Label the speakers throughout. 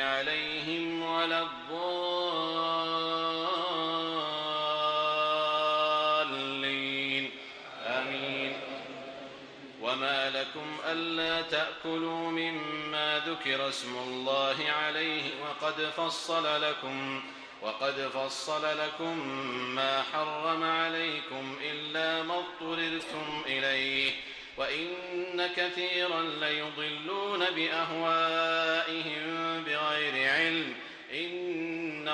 Speaker 1: عليهم ولا الضالين. آمين. وما لكم ألا تأكلوا مما ذكر اسم الله عليه وقد فصل لكم وقد فصل لكم ما حرم عليكم إلا ما اضطررتم إليه وإن كثيرا ليضلون بأهوائهم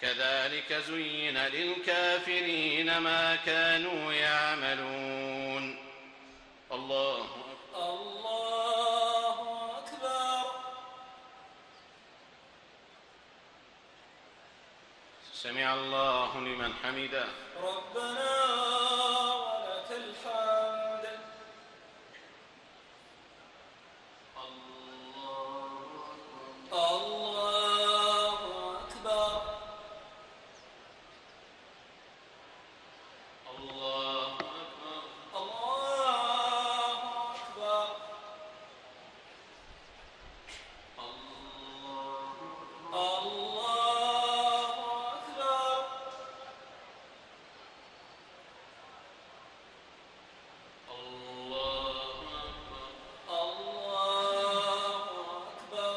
Speaker 1: كذلك زين للكافرين ما كانوا يعملون. الله أكبر.
Speaker 2: الله أكبر.
Speaker 1: سمع الله لمن حمده.
Speaker 2: ربنا ولك الحمد الله أكبر
Speaker 1: الله أكبر
Speaker 2: الله أكبر الله أكبر
Speaker 1: الله أكبر
Speaker 2: الله أكبر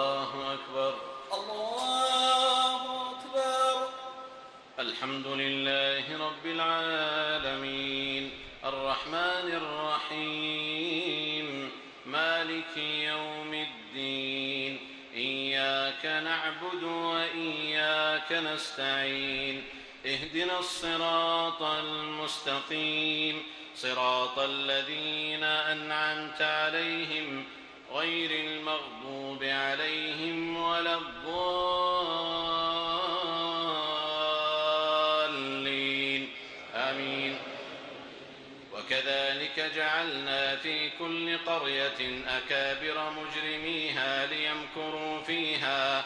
Speaker 1: نستعين. اهدنا الصراط المستقيم. صراط الذين أنعمت عليهم غير المغضوب عليهم ولا الضالين. آمين. وكذلك جعلنا في كل قرية أكابر مجرميها ليمكروا فيها.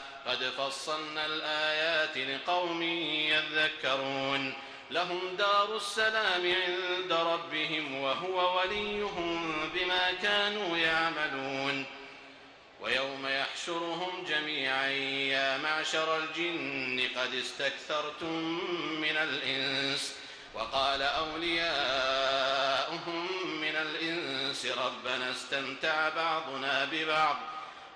Speaker 1: قد فصلنا الآيات لقوم يذكرون. لهم دار السلام عند ربهم وهو وليهم بما كانوا يعملون. ويوم يحشرهم جميعا يا معشر الجن قد استكثرتم من الإنس. وقال أولياؤهم من الإنس ربنا استمتع بعضنا ببعض.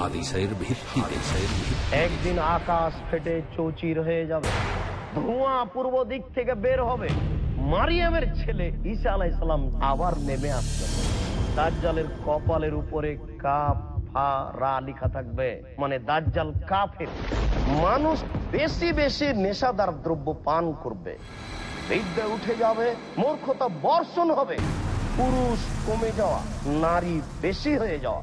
Speaker 3: হাদিসের ভিত্তিতে।
Speaker 4: একদিন আকাশ ফেটে চৌচির হয়ে যাবে। ধোঁয়া পূর্ব দিক থেকে বের হবে। মারিয়ামের ছেলে ঈসা আলাইসালাম আবার নেমে আসবে। দাজ্জালের কপালের উপরে কাপ ফা, রা লিখা থাকবে। মানে দাজ্জাল কাফের। মানুষ বেশি বেশি নেশাদার দ্রব্য পান করবে। বিদ্যা উঠে যাবে, মূর্খতা বর্ষণ হবে। পুরুষ কমে যাওয়া, নারী বেশি হয়ে যাওয়া।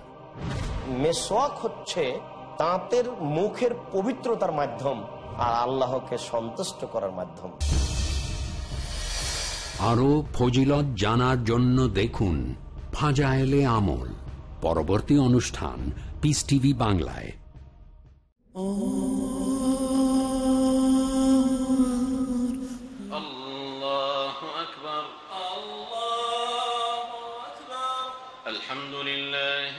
Speaker 4: মেসোয়াক হচ্ছে তাঁতের মুখের পবিত্রতার মাধ্যম আর আল্লাহকে সন্তুষ্ট করার মাধ্যম।
Speaker 3: আরও ফজিলত জানার জন্য দেখুন ফাজায়েলে আমল, পরবর্তী অনুষ্ঠান পিস টিভি বাংলায়।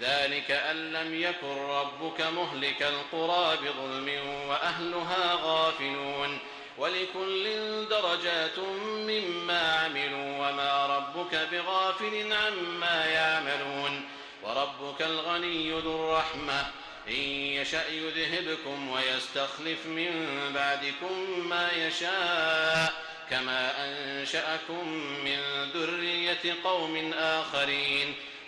Speaker 1: ذلك أن لم يكن ربك مهلك القرى بظلم وأهلها غافلون ولكل درجات مما عملوا وما ربك بغافل عما يعملون وربك الغني ذو الرحمة إن يشأ يذهبكم ويستخلف من بعدكم ما يشاء كما أنشأكم من ذرية قوم آخرين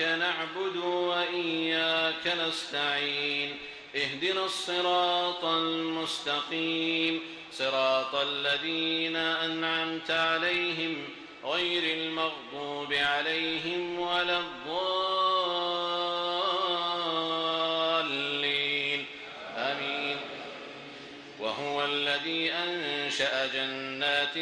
Speaker 1: إياك نعبد وإياك نستعين. اهدنا الصراط المستقيم. صراط الذين أنعمت عليهم غير المغضوب عليهم ولا الضالين. آمين. وهو الذي أنشأ جنات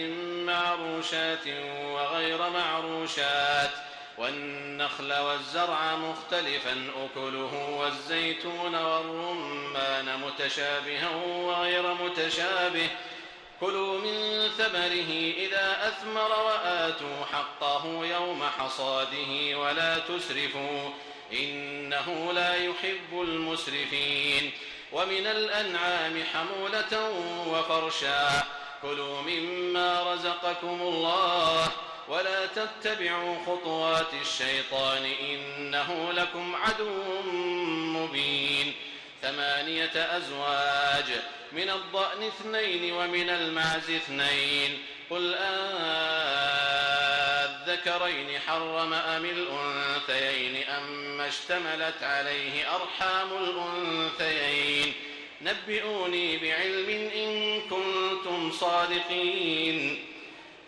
Speaker 1: معروشات وغير معروشات والنخل والزرع مختلفا أكله والزيتون والرمان متشابها وغير متشابه. كلوا من ثمره إذا أثمر وآتوا حقه يوم حصاده ولا تسرفوا إنه لا يحب المسرفين. ومن الأنعام حمولة وفرشا كلوا مما رزقكم الله. ولا تتبعوا خطوات الشيطان إنه لكم عدو مبين. ثمانية أزواج من الضأن اثنين ومن المعز اثنين. قل الذكرين حرم أم الأنثيين أما اشتملت عليه أرحام الأنثيين. نبئوني بعلم إن كنتم صادقين.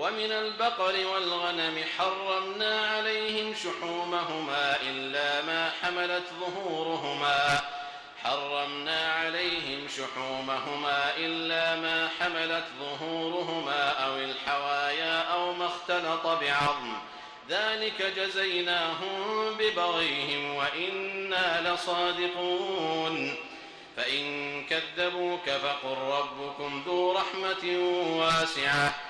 Speaker 1: ومن البقر والغنم حرمنا عليهم شحومهما إلا ما حملت ظهورهما. حرمنا عليهم شحومهما إلا ما حملت ظهورهما أو الحوايا أو ما اختلط بعظم. ذلك جزيناهم ببغيهم وإنا لصادقون. فإن كذبوك فقل ربكم ذو رحمة واسعة.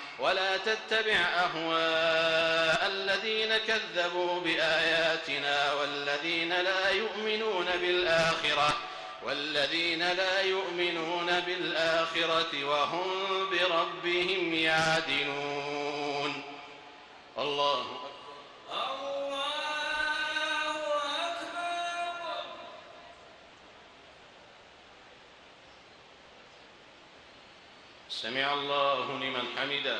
Speaker 1: ولا تتبع أهواء الذين كذبوا بآياتنا والذين لا يؤمنون بالآخرة والذين لا يؤمنون بالآخرة وهم بربهم يعدلون. الله أكبر
Speaker 2: الله أكبر
Speaker 1: سمع الله لمن حمده.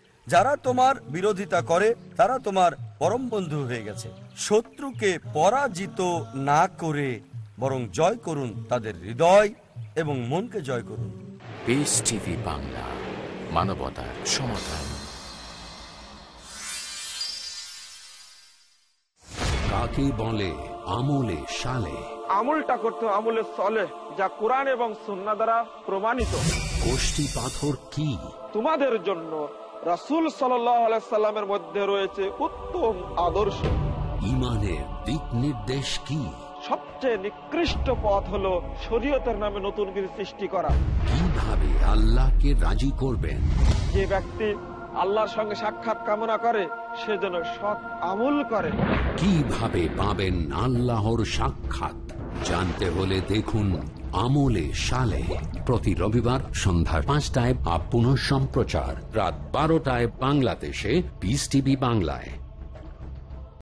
Speaker 5: যারা তোমার বিরোধিতা করে তারা তোমার পরম বন্ধু হয়ে গেছে। শত্রুকে পরাজিত না করে বরং জয় করুন তাদের হৃদয় এবং মনকে জয় করুন।
Speaker 6: পিস টিভি বাংলা মানবতার সমাধান।
Speaker 3: কাকে বলে আমলে সালে?
Speaker 7: আমলটা করতে আমলে চলে যা কোরআন এবং সুন্না দ্বারা প্রমাণিত।
Speaker 3: গোষ্ঠী পাথর কি?
Speaker 7: তোমাদের জন্য রাসুল সাল্লামের মধ্যে রয়েছে উত্তম আদর্শ।
Speaker 3: ইমানের দিক নির্দেশ কি?
Speaker 7: সবচেয়ে নিকৃষ্ট পথ হলো শরীয়তের নামে নতুন কিছু সৃষ্টি করা।
Speaker 3: কীভাবে আল্লাহকে রাজি করবেন?
Speaker 7: যে ব্যক্তি আল্লাহর সঙ্গে সাক্ষাৎ কামনা করে সে যেন সৎ আমল করে।
Speaker 3: কীভাবে পাবেন আল্লাহর সাক্ষাৎ? জানতে হলে দেখুন আমলে সালে প্রতি রবিবার সন্ধ্যা পাঁচটায় আপ পুনঃ সম্প্রচার রাত বারোটায় বাংলাদেশে পিস টিভি বাংলায়।